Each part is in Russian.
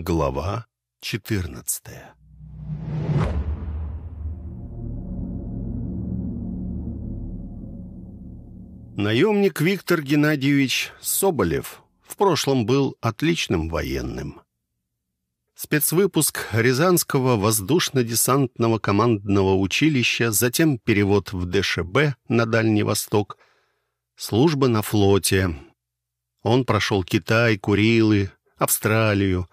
Глава 14 Наемник Виктор Геннадьевич Соболев в прошлом был отличным военным. Спецвыпуск Рязанского воздушно-десантного командного училища, затем перевод в ДШБ на Дальний Восток, служба на флоте. Он прошел Китай, Курилы, Австралию,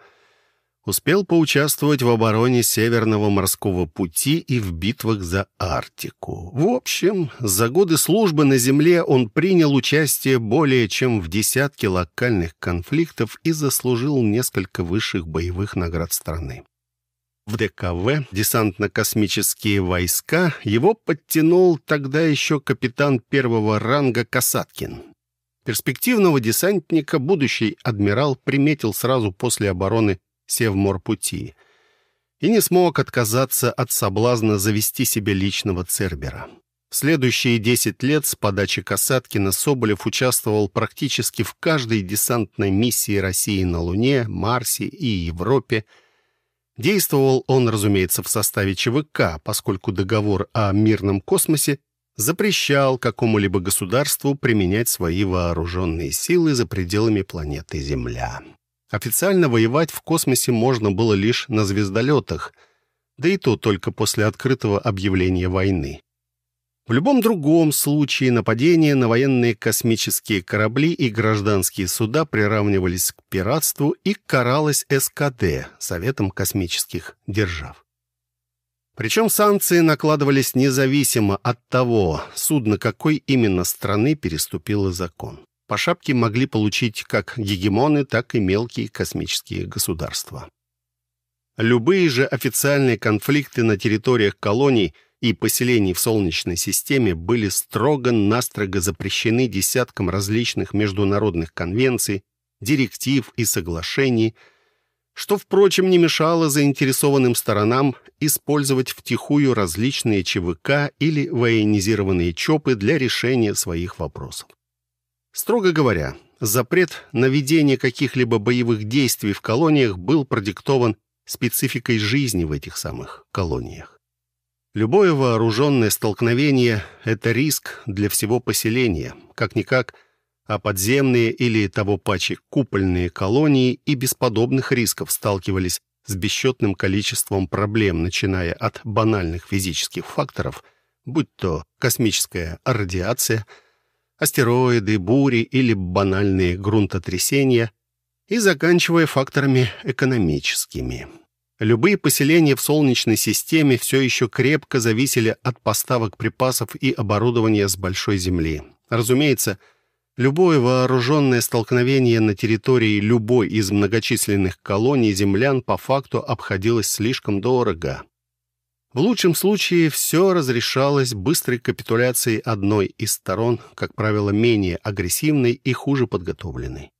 успел поучаствовать в обороне Северного морского пути и в битвах за Арктику. В общем, за годы службы на Земле он принял участие более чем в десятке локальных конфликтов и заслужил несколько высших боевых наград страны. В ДКВ десантно-космические войска его подтянул тогда еще капитан первого ранга Касаткин. Перспективного десантника будущий адмирал приметил сразу после обороны Севморпути и не смог отказаться от соблазна завести себе личного Цербера. В следующие 10 лет с подачи Касаткина Соболев участвовал практически в каждой десантной миссии России на Луне, Марсе и Европе. Действовал он, разумеется, в составе ЧВК, поскольку договор о мирном космосе запрещал какому-либо государству применять свои вооруженные силы за пределами планеты Земля. Официально воевать в космосе можно было лишь на звездолетах, да и то только после открытого объявления войны. В любом другом случае нападения на военные космические корабли и гражданские суда приравнивались к пиратству и каралось СКД, Советом космических держав. Причем санкции накладывались независимо от того, судно какой именно страны переступило закон. По шапке могли получить как гегемоны, так и мелкие космические государства. Любые же официальные конфликты на территориях колоний и поселений в Солнечной системе были строго-настрого запрещены десятком различных международных конвенций, директив и соглашений, что, впрочем, не мешало заинтересованным сторонам использовать втихую различные ЧВК или военизированные ЧОПы для решения своих вопросов. Строго говоря, запрет на ведение каких-либо боевых действий в колониях был продиктован спецификой жизни в этих самых колониях. Любое вооруженное столкновение – это риск для всего поселения. Как-никак, а подземные или того паче купольные колонии и без подобных рисков сталкивались с бесчетным количеством проблем, начиная от банальных физических факторов, будь то космическая радиация – астероиды, бури или банальные грунтотрясения и заканчивая факторами экономическими. Любые поселения в Солнечной системе все еще крепко зависели от поставок припасов и оборудования с большой Земли. Разумеется, любое вооруженное столкновение на территории любой из многочисленных колоний землян по факту обходилось слишком дорого. В лучшем случае все разрешалось быстрой капитуляцией одной из сторон, как правило, менее агрессивной и хуже подготовленной.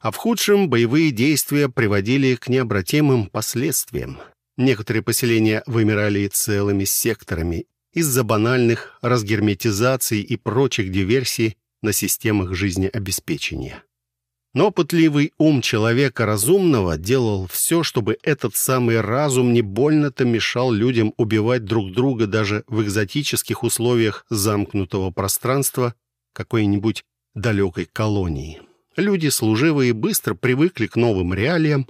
А в худшем боевые действия приводили к необратимым последствиям. Некоторые поселения вымирали целыми секторами из-за банальных разгерметизаций и прочих диверсий на системах жизнеобеспечения. Но пытливый ум человека разумного делал все, чтобы этот самый разум не больно-то мешал людям убивать друг друга даже в экзотических условиях замкнутого пространства какой-нибудь далекой колонии. Люди служивые быстро привыкли к новым реалиям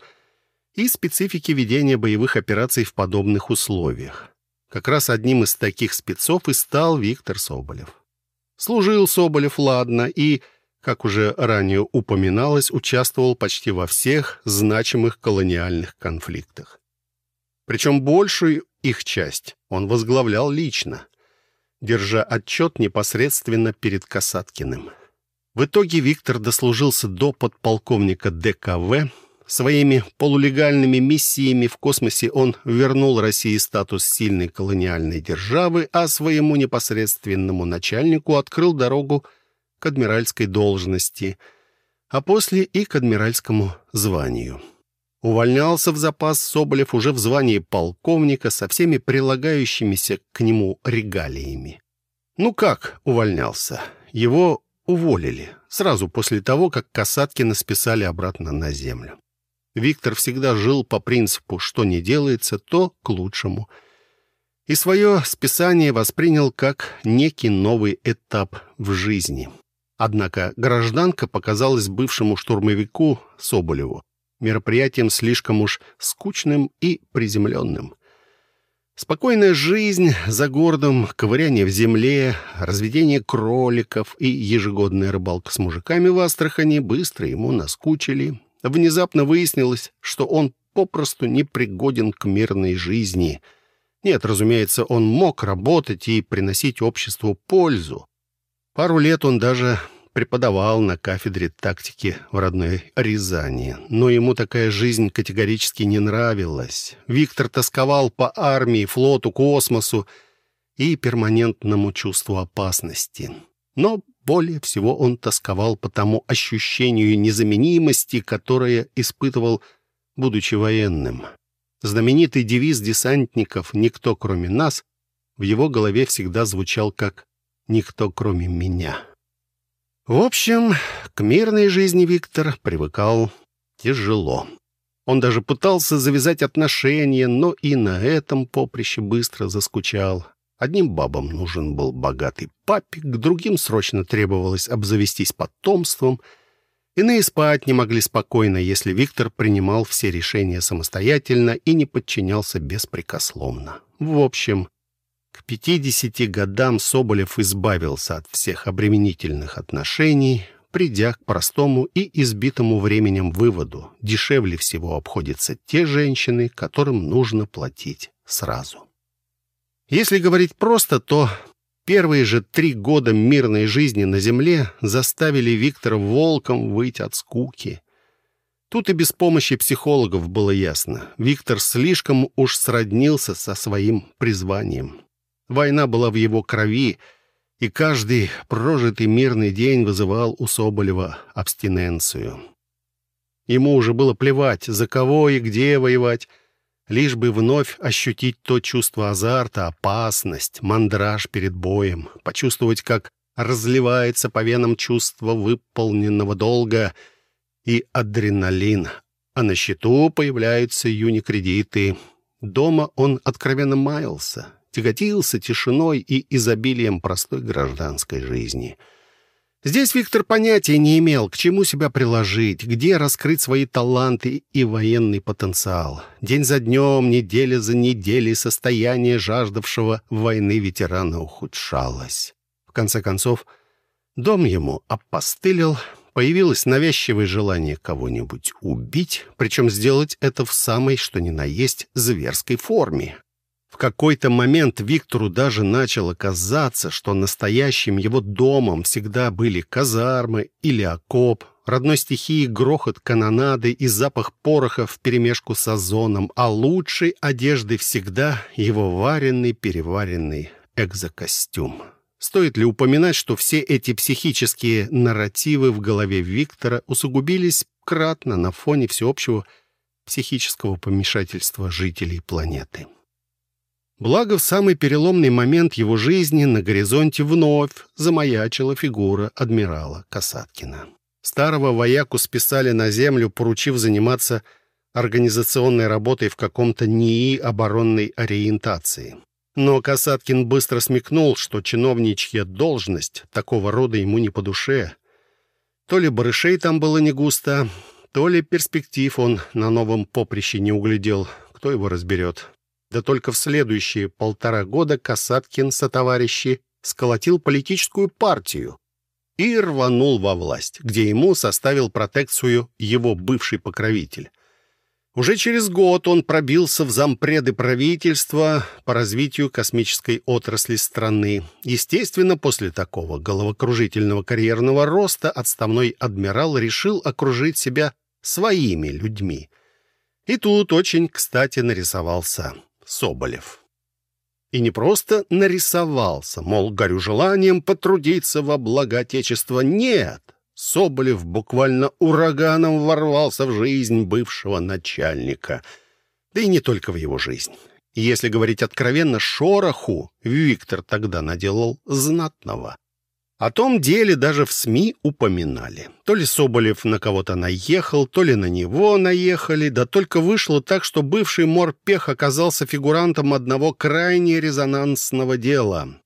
и специфике ведения боевых операций в подобных условиях. Как раз одним из таких спецов и стал Виктор Соболев. Служил Соболев, ладно, и как уже ранее упоминалось, участвовал почти во всех значимых колониальных конфликтах. Причем большую их часть он возглавлял лично, держа отчет непосредственно перед Касаткиным. В итоге Виктор дослужился до подполковника ДКВ. Своими полулегальными миссиями в космосе он вернул России статус сильной колониальной державы, а своему непосредственному начальнику открыл дорогу к адмиральской должности, а после и к адмиральскому званию. Увольнялся в запас Соболев уже в звании полковника со всеми прилагающимися к нему регалиями. Ну как увольнялся? Его уволили сразу после того, как Касаткина списали обратно на землю. Виктор всегда жил по принципу «что не делается, то к лучшему». И свое списание воспринял как некий новый этап в жизни. Однако гражданка показалась бывшему штурмовику Соболеву мероприятием слишком уж скучным и приземленным. Спокойная жизнь за городом, ковыряние в земле, разведение кроликов и ежегодная рыбалка с мужиками в Астрахани быстро ему наскучили. Внезапно выяснилось, что он попросту непригоден к мирной жизни. Нет, разумеется, он мог работать и приносить обществу пользу. Пару лет он даже преподавал на кафедре тактики в родной Рязани. Но ему такая жизнь категорически не нравилась. Виктор тосковал по армии, флоту, космосу и перманентному чувству опасности. Но более всего он тосковал по тому ощущению незаменимости, которое испытывал, будучи военным. Знаменитый девиз десантников «Никто, кроме нас» в его голове всегда звучал как «Никто, кроме меня». В общем, к мирной жизни Виктор привыкал тяжело. Он даже пытался завязать отношения, но и на этом поприще быстро заскучал. Одним бабам нужен был богатый папик, другим срочно требовалось обзавестись потомством. Иные спать не могли спокойно, если Виктор принимал все решения самостоятельно и не подчинялся беспрекословно. В общем, к 50 годам Соболев избавился от всех обременительных отношений, придя к простому и избитому временем выводу. Дешевле всего обходятся те женщины, которым нужно платить сразу. Если говорить просто, то первые же три года мирной жизни на земле заставили Виктора волком выйти от скуки. Тут и без помощи психологов было ясно. Виктор слишком уж сроднился со своим призванием. Война была в его крови, и каждый прожитый мирный день вызывал у Соболева абстиненцию. Ему уже было плевать, за кого и где воевать, лишь бы вновь ощутить то чувство азарта, опасность, мандраж перед боем, почувствовать, как разливается по венам чувство выполненного долга и адреналин, а на счету появляются юникредиты. Дома он откровенно маялся, тяготился тишиной и изобилием простой гражданской жизни — Здесь Виктор понятия не имел, к чему себя приложить, где раскрыть свои таланты и военный потенциал. День за днем, неделя за неделей состояние жаждавшего войны ветерана ухудшалось. В конце концов, дом ему опостылил, появилось навязчивое желание кого-нибудь убить, причем сделать это в самой, что ни на есть, зверской форме. Какой-то момент Виктору даже начало казаться, что настоящим его домом всегда были казармы или окоп, родной стихии грохот канонады и запах пороха вперемешку с озоном, а лучшей одежды всегда его варенный-переваренный экзокостюм. Стоит ли упоминать, что все эти психические нарративы в голове Виктора усугубились кратно на фоне всеобщего психического помешательства жителей планеты? Благо, в самый переломный момент его жизни на горизонте вновь замаячила фигура адмирала Касаткина. Старого вояку списали на землю, поручив заниматься организационной работой в каком-то НИИ оборонной ориентации. Но Касаткин быстро смекнул, что чиновничья должность такого рода ему не по душе. То ли барышей там было не густо, то ли перспектив он на новом поприще не углядел, кто его разберет. Да только в следующие полтора года Касаткин со товарищи сколотил политическую партию и рванул во власть, где ему составил протекцию его бывший покровитель. Уже через год он пробился в зампреды правительства по развитию космической отрасли страны. Естественно, после такого головокружительного карьерного роста отставной адмирал решил окружить себя своими людьми. И тут очень кстати нарисовался Соболев. И не просто нарисовался, мол, горю желанием потрудиться во благо Отечества. Нет, Соболев буквально ураганом ворвался в жизнь бывшего начальника. Да и не только в его жизнь. Если говорить откровенно, шороху Виктор тогда наделал знатного. О том деле даже в СМИ упоминали. То ли Соболев на кого-то наехал, то ли на него наехали, да только вышло так, что бывший морпех оказался фигурантом одного крайне резонансного дела.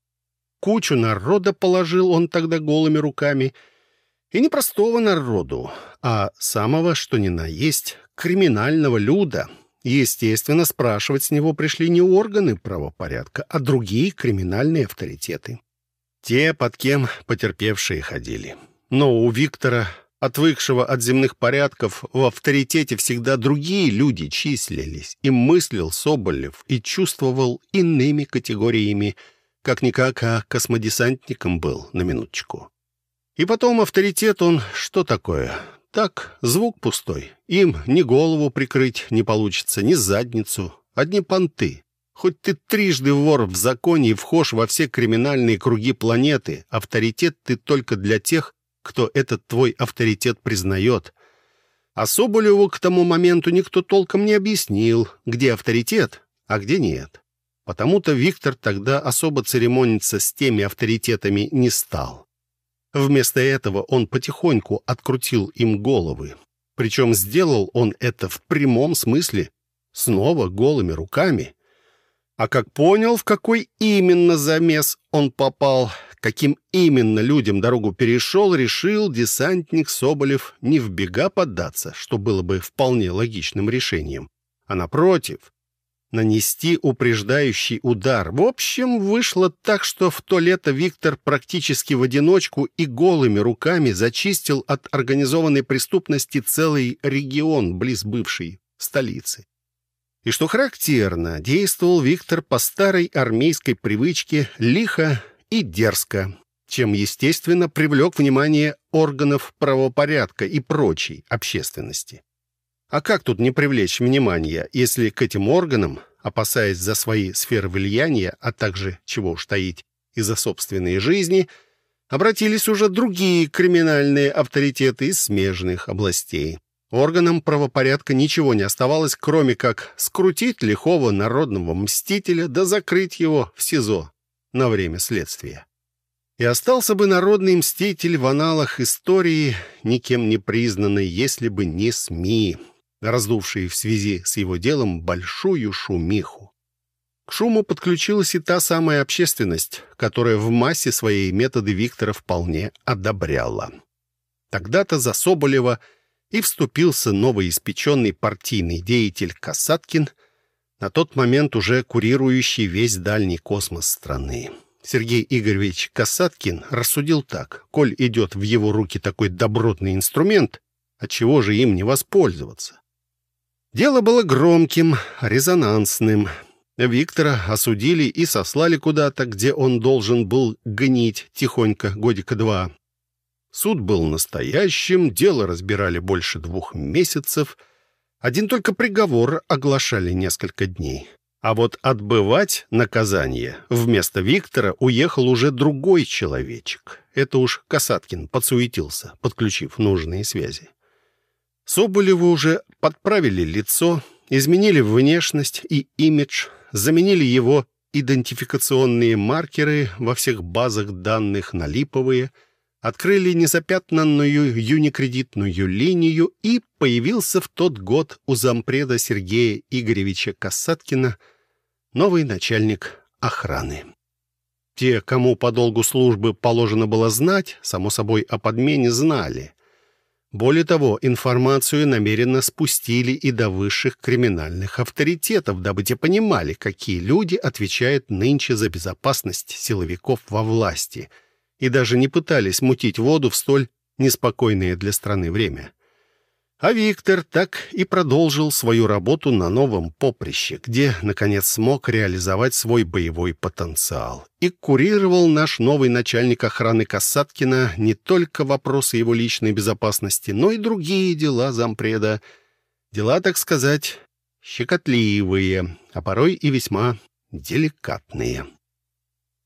Кучу народа положил он тогда голыми руками. И не простого народу, а самого, что ни на есть, криминального люда. Естественно, спрашивать с него пришли не органы правопорядка, а другие криминальные авторитеты. Те, под кем потерпевшие ходили. Но у Виктора, отвыкшего от земных порядков, в авторитете всегда другие люди числились, и мыслил Соболев, и чувствовал иными категориями, как-никак, а космодесантником был, на минуточку. И потом авторитет он что такое? Так, звук пустой. Им ни голову прикрыть не получится, ни задницу. Одни понты. Хоть ты трижды вор в законе и вхож во все криминальные круги планеты, авторитет ты только для тех, кто этот твой авторитет признает. А Соболеву к тому моменту никто толком не объяснил, где авторитет, а где нет. Потому-то Виктор тогда особо церемониться с теми авторитетами не стал. Вместо этого он потихоньку открутил им головы. Причем сделал он это в прямом смысле, снова голыми руками. А как понял, в какой именно замес он попал, каким именно людям дорогу перешел, решил десантник Соболев не в бега поддаться, что было бы вполне логичным решением, а напротив, нанести упреждающий удар. В общем, вышло так, что в то лето Виктор практически в одиночку и голыми руками зачистил от организованной преступности целый регион близ бывшей столицы. И что характерно, действовал Виктор по старой армейской привычке лихо и дерзко, чем, естественно, привлек внимание органов правопорядка и прочей общественности. А как тут не привлечь внимание, если к этим органам, опасаясь за свои сферы влияния, а также, чего уж таить, и за собственные жизни, обратились уже другие криминальные авторитеты из смежных областей. Органам правопорядка ничего не оставалось, кроме как скрутить лихого народного мстителя да закрыть его в СИЗО на время следствия. И остался бы народный мститель в аналах истории, никем не признанный, если бы не СМИ, раздувшие в связи с его делом большую шумиху. К шуму подключилась и та самая общественность, которая в массе своей методы Виктора вполне одобряла. Тогда-то за Соболева и вступился новоиспеченный партийный деятель Касаткин, на тот момент уже курирующий весь дальний космос страны. Сергей Игоревич Касаткин рассудил так. Коль идет в его руки такой добротный инструмент, отчего же им не воспользоваться? Дело было громким, резонансным. Виктора осудили и сослали куда-то, где он должен был гнить тихонько годика два. Суд был настоящим, дело разбирали больше двух месяцев. Один только приговор оглашали несколько дней. А вот отбывать наказание вместо Виктора уехал уже другой человечек. Это уж Касаткин подсуетился, подключив нужные связи. Соболеву уже подправили лицо, изменили внешность и имидж, заменили его идентификационные маркеры во всех базах данных на липовые, открыли незапятнанную юникредитную линию и появился в тот год у зампреда Сергея Игоревича Касаткина новый начальник охраны. Те, кому по долгу службы положено было знать, само собой о подмене знали — более того, информацию намеренно спустили и до высших криминальных авторитетов, дабы те понимали, какие люди отвечают нынче за безопасность силовиков во власти, и даже не пытались мутить воду в столь неспокойное для страны время. А Виктор так и продолжил свою работу на новом поприще, где, наконец, смог реализовать свой боевой потенциал. И курировал наш новый начальник охраны Касаткина не только вопросы его личной безопасности, но и другие дела зампреда. Дела, так сказать, щекотливые, а порой и весьма деликатные.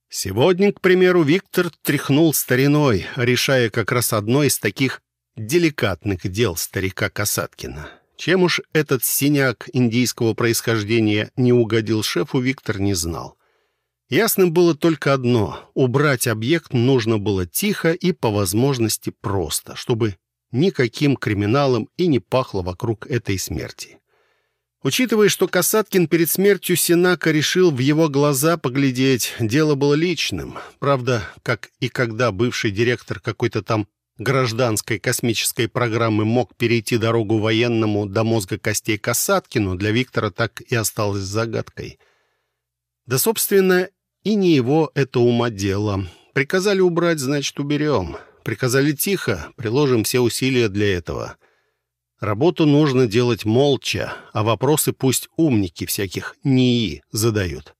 Сегодня, к примеру, Виктор тряхнул стариной, решая как раз одно из таких деликатных дел старика Касаткина. Чем уж этот синяк индийского происхождения не угодил шефу, Виктор не знал. Ясным было только одно — убрать объект нужно было тихо и по возможности просто, чтобы никаким криминалом и не пахло вокруг этой смерти. Учитывая, что Касаткин перед смертью Синака решил в его глаза поглядеть, дело было личным. Правда, как и когда бывший директор какой-то там гражданской космической программы мог перейти дорогу военному до мозга костей Касаткину, для Виктора так и осталось загадкой. Да, собственно, и не его это ума дело. Приказали убрать, значит, уберем. Приказали тихо, приложим все усилия для этого. Работу нужно делать молча, а вопросы пусть умники всяких НИИ задают.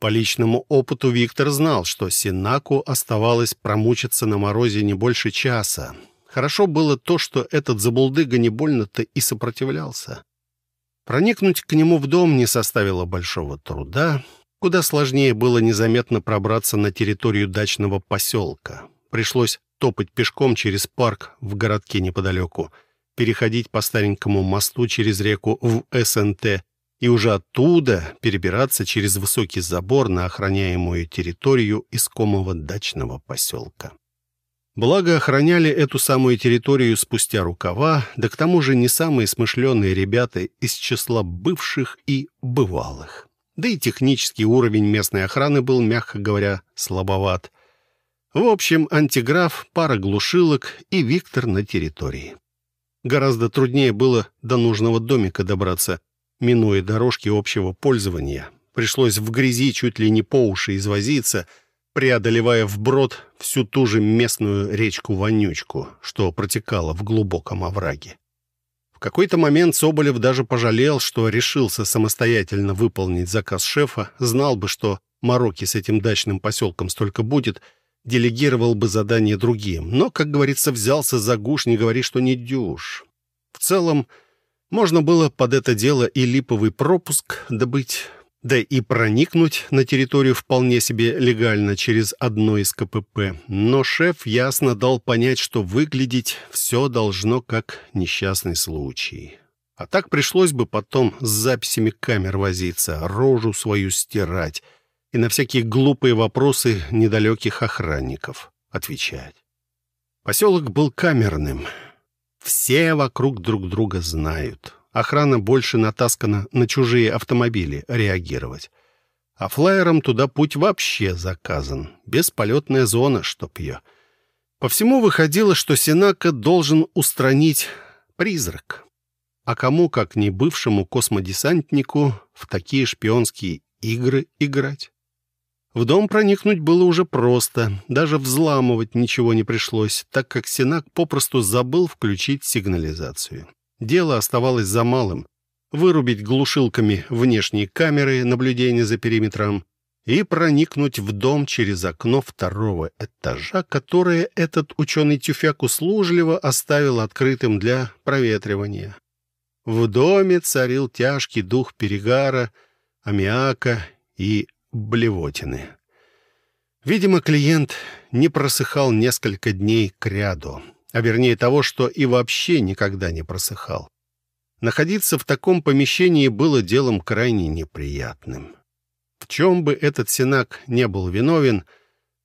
По личному опыту Виктор знал, что Синаку оставалось промучиться на морозе не больше часа. Хорошо было то, что этот забулдыга не больно-то и сопротивлялся. Проникнуть к нему в дом не составило большого труда. Куда сложнее было незаметно пробраться на территорию дачного поселка. Пришлось топать пешком через парк в городке неподалеку — переходить по старенькому мосту через реку в СНТ и уже оттуда перебираться через высокий забор на охраняемую территорию искомого дачного поселка. Благо, охраняли эту самую территорию спустя рукава, да к тому же не самые смышленые ребята из числа бывших и бывалых. Да и технический уровень местной охраны был, мягко говоря, слабоват. В общем, антиграф, пара глушилок и Виктор на территории. Гораздо труднее было до нужного домика добраться, минуя дорожки общего пользования. Пришлось в грязи чуть ли не по уши извозиться, преодолевая вброд всю ту же местную речку-вонючку, что протекала в глубоком овраге. В какой-то момент Соболев даже пожалел, что решился самостоятельно выполнить заказ шефа, знал бы, что мороки с этим дачным поселком столько будет — делегировал бы задание другим. Но, как говорится, взялся за гуш, не говори, что не дюж. В целом, можно было под это дело и липовый пропуск добыть, да и проникнуть на территорию вполне себе легально через одно из КПП. Но шеф ясно дал понять, что выглядеть все должно как несчастный случай. А так пришлось бы потом с записями камер возиться, рожу свою стирать, и на всякие глупые вопросы недалеких охранников отвечать. Поселок был камерным. Все вокруг друг друга знают. Охрана больше натаскана на чужие автомобили реагировать. А флайером туда путь вообще заказан. Бесполетная зона, чтоб ее. По всему выходило, что Сенака должен устранить призрак. А кому, как не бывшему космодесантнику, в такие шпионские игры играть? В дом проникнуть было уже просто, даже взламывать ничего не пришлось, так как Синак попросту забыл включить сигнализацию. Дело оставалось за малым — вырубить глушилками внешние камеры наблюдения за периметром и проникнуть в дом через окно второго этажа, которое этот ученый-тюфяк услужливо оставил открытым для проветривания. В доме царил тяжкий дух перегара, аммиака и блевотины. Видимо, клиент не просыхал несколько дней кряду, а вернее того, что и вообще никогда не просыхал. Находиться в таком помещении было делом крайне неприятным. В чем бы этот синак не был виновен,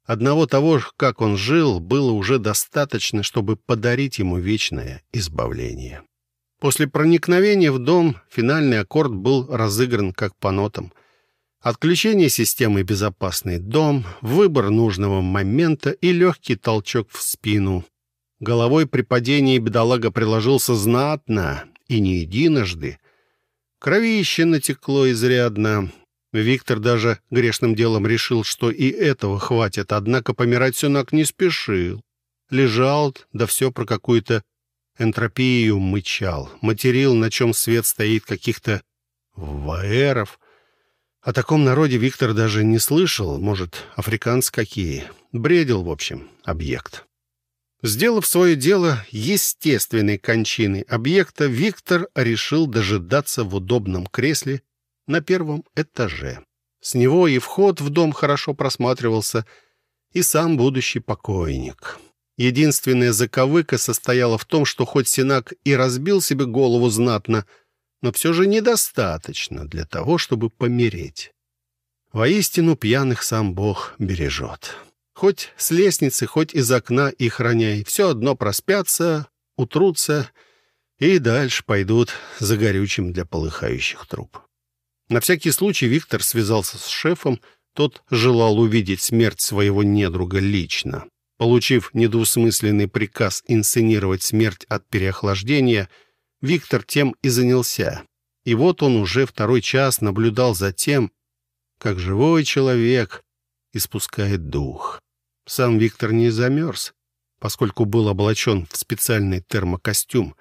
одного того, как он жил, было уже достаточно, чтобы подарить ему вечное избавление. После проникновения в дом финальный аккорд был разыгран как по нотам. Отключение системы «Безопасный дом», выбор нужного момента и легкий толчок в спину. Головой при падении бедолага приложился знатно и не единожды. Кровище натекло изрядно. Виктор даже грешным делом решил, что и этого хватит, однако помирать Сюнак не спешил. Лежал, да все про какую-то энтропию мычал. Материл, на чем свет стоит каких-то ваэров — о таком народе Виктор даже не слышал, может, африканцы какие. Бредил, в общем, объект. Сделав свое дело естественной кончины объекта, Виктор решил дожидаться в удобном кресле на первом этаже. С него и вход в дом хорошо просматривался, и сам будущий покойник. Единственная заковыка состояла в том, что хоть Синак и разбил себе голову знатно — но все же недостаточно для того, чтобы помереть. Воистину пьяных сам Бог бережет. Хоть с лестницы, хоть из окна их роняй, все одно проспятся, утрутся и дальше пойдут за горючим для полыхающих труб. На всякий случай Виктор связался с шефом, тот желал увидеть смерть своего недруга лично. Получив недвусмысленный приказ инсценировать смерть от переохлаждения, Виктор тем и занялся. И вот он уже второй час наблюдал за тем, как живой человек испускает дух. Сам Виктор не замерз, поскольку был облачен в специальный термокостюм.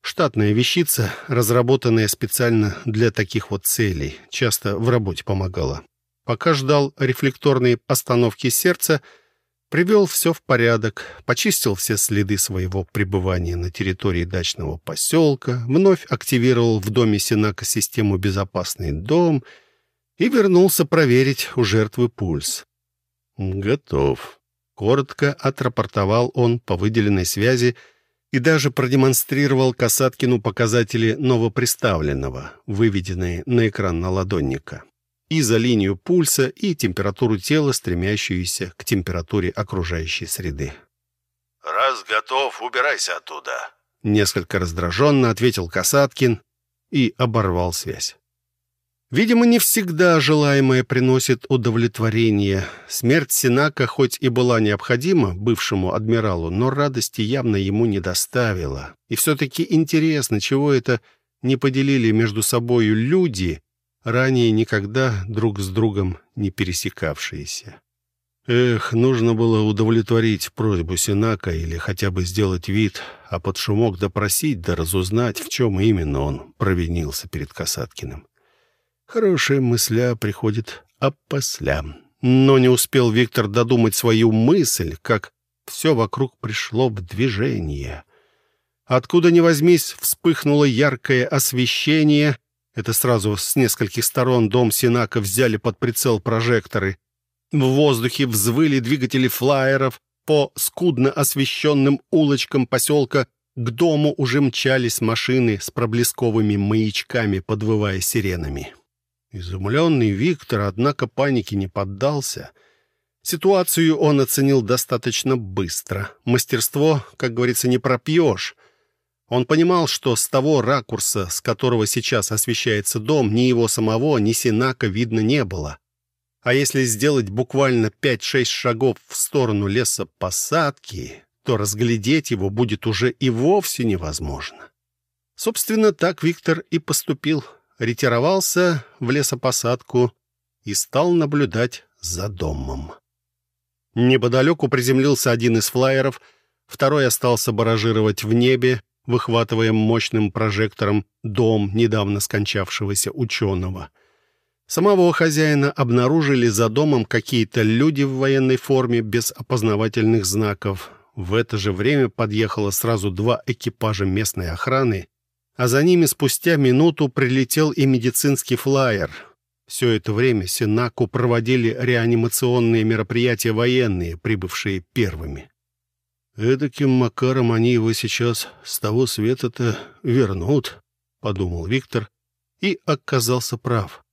Штатная вещица, разработанная специально для таких вот целей, часто в работе помогала. Пока ждал рефлекторной остановки сердца, привел все в порядок, почистил все следы своего пребывания на территории дачного поселка, вновь активировал в доме Синака систему «Безопасный дом» и вернулся проверить у жертвы пульс. «Готов», — коротко отрапортовал он по выделенной связи и даже продемонстрировал Касаткину показатели новоприставленного, выведенные на экран наладонника, и за линию пульса, и температуру тела, стремящуюся к температуре окружающей среды. «Раз готов, убирайся оттуда», — несколько раздраженно ответил Касаткин и оборвал связь. Видимо, не всегда желаемое приносит удовлетворение. Смерть Синака хоть и была необходима бывшему адмиралу, но радости явно ему не доставила. И все-таки интересно, чего это не поделили между собою люди, ранее никогда друг с другом не пересекавшиеся. Эх, нужно было удовлетворить просьбу Синака или хотя бы сделать вид, а под шумок допросить да разузнать, в чем именно он провинился перед Касаткиным. Хорошая мысля приходит опосля. Но не успел Виктор додумать свою мысль, как все вокруг пришло в движение. Откуда ни возьмись, вспыхнуло яркое освещение. Это сразу с нескольких сторон дом Синака взяли под прицел прожекторы. В воздухе взвыли двигатели флайеров. По скудно освещенным улочкам поселка к дому уже мчались машины с проблесковыми маячками, подвывая сиренами. Изумленный Виктор, однако, панике не поддался. Ситуацию он оценил достаточно быстро. Мастерство, как говорится, не пропьешь. Он понимал, что с того ракурса, с которого сейчас освещается дом, ни его самого, ни Синака видно не было. А если сделать буквально 5-6 шагов в сторону леса посадки, то разглядеть его будет уже и вовсе невозможно. Собственно, так Виктор и поступил ретировался в лесопосадку и стал наблюдать за домом. Неподалеку приземлился один из флайеров, второй остался баражировать в небе, выхватывая мощным прожектором дом недавно скончавшегося ученого. Самого хозяина обнаружили за домом какие-то люди в военной форме без опознавательных знаков. В это же время подъехало сразу два экипажа местной охраны а за ними спустя минуту прилетел и медицинский флайер. Все это время Синаку проводили реанимационные мероприятия военные, прибывшие первыми. «Эдаким макаром они его сейчас с того света-то вернут», — подумал Виктор и оказался прав.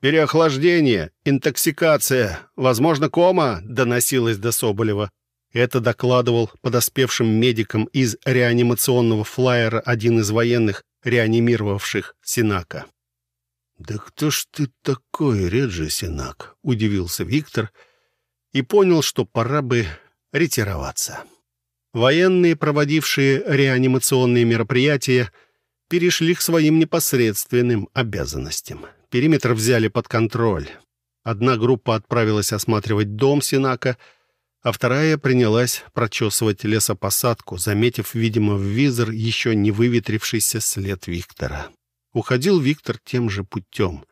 «Переохлаждение, интоксикация, возможно, кома», — доносилось до Соболева. Это докладывал подоспевшим медикам из реанимационного флайера один из военных, реанимировавших Синака. «Да кто ж ты такой, Реджи Синак?» — удивился Виктор и понял, что пора бы ретироваться. Военные, проводившие реанимационные мероприятия, перешли к своим непосредственным обязанностям. Периметр взяли под контроль. Одна группа отправилась осматривать дом Синака — а вторая принялась прочесывать лесопосадку, заметив, видимо, в визор еще не выветрившийся след Виктора. Уходил Виктор тем же путем,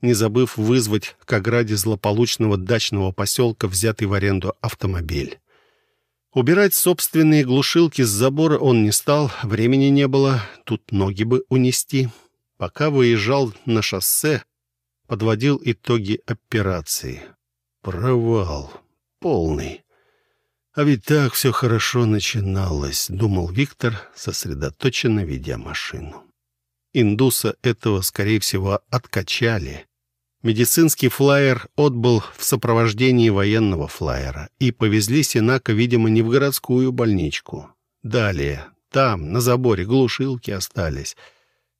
не забыв вызвать к ограде злополучного дачного поселка взятый в аренду автомобиль. Убирать собственные глушилки с забора он не стал, времени не было, тут ноги бы унести. Пока выезжал на шоссе, подводил итоги операции. Провал. Полный. А ведь так все хорошо начиналось, думал Виктор, сосредоточенно ведя машину. Индуса этого, скорее всего, откачали. Медицинский флайер отбыл в сопровождении военного флайера, и повезли Синака, видимо, не в городскую больничку. Далее, там, на заборе, глушилки остались.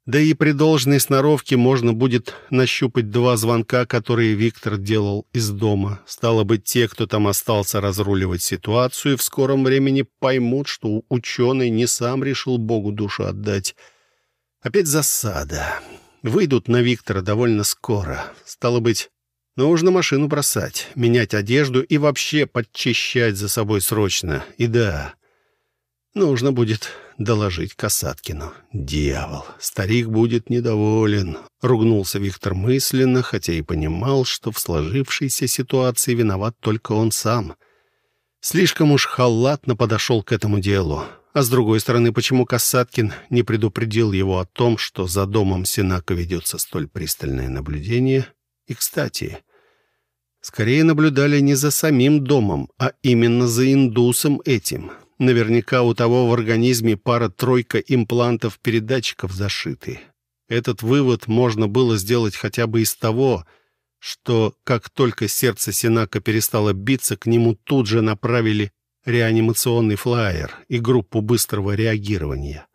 Да и при должной сноровке можно будет нащупать два звонка, которые Виктор делал из дома. Стало быть, те, кто там остался разруливать ситуацию, в скором времени поймут, что ученый не сам решил Богу душу отдать. Опять засада. Выйдут на Виктора довольно скоро. Стало быть, нужно машину бросать, менять одежду и вообще подчищать за собой срочно. И да, нужно будет доложить Касаткину. Дьявол, старик будет недоволен. Ругнулся Виктор мысленно, хотя и понимал, что в сложившейся ситуации виноват только он сам. Слишком уж халатно подошел к этому делу. А с другой стороны, почему Касаткин не предупредил его о том, что за домом Синака ведется столь пристальное наблюдение? И, кстати, скорее наблюдали не за самим домом, а именно за индусом этим. Наверняка у того в организме пара-тройка имплантов-передатчиков зашиты. Этот вывод можно было сделать хотя бы из того, что как только сердце Синака перестало биться, к нему тут же направили реанимационный флайер и группу быстрого реагирования.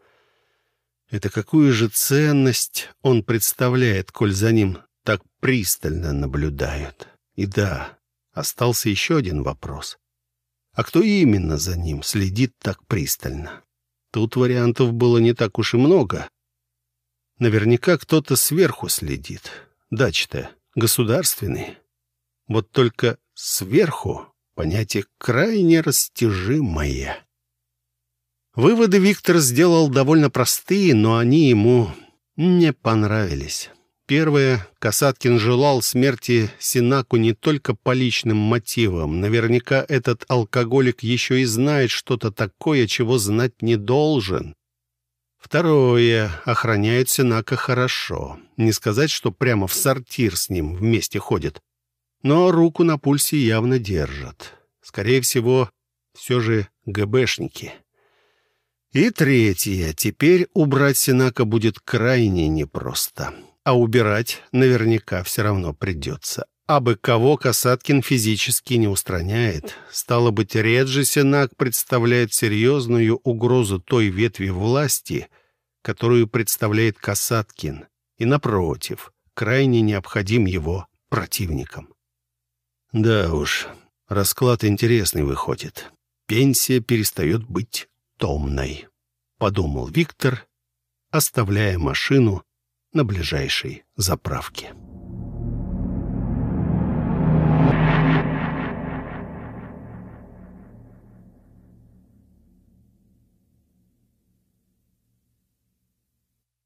Это какую же ценность он представляет, коль за ним так пристально наблюдают? И да, остался еще один вопрос. А кто именно за ним следит так пристально? Тут вариантов было не так уж и много. Наверняка кто-то сверху следит. Дач-то государственный. Вот только сверху Понятие крайне растяжимое. Выводы Виктор сделал довольно простые, но они ему не понравились. Первое. Касаткин желал смерти Синаку не только по личным мотивам. Наверняка этот алкоголик еще и знает что-то такое, чего знать не должен. Второе. Охраняет Синака хорошо. Не сказать, что прямо в сортир с ним вместе ходит но руку на пульсе явно держат. Скорее всего, все же ГБшники. И третье. Теперь убрать Синака будет крайне непросто. А убирать наверняка все равно придется. А бы кого Касаткин физически не устраняет. Стало быть, Реджи Синак представляет серьезную угрозу той ветви власти, которую представляет Касаткин. И, напротив, крайне необходим его противникам. Да уж, расклад интересный выходит. Пенсия перестает быть томной, подумал Виктор, оставляя машину на ближайшей заправке.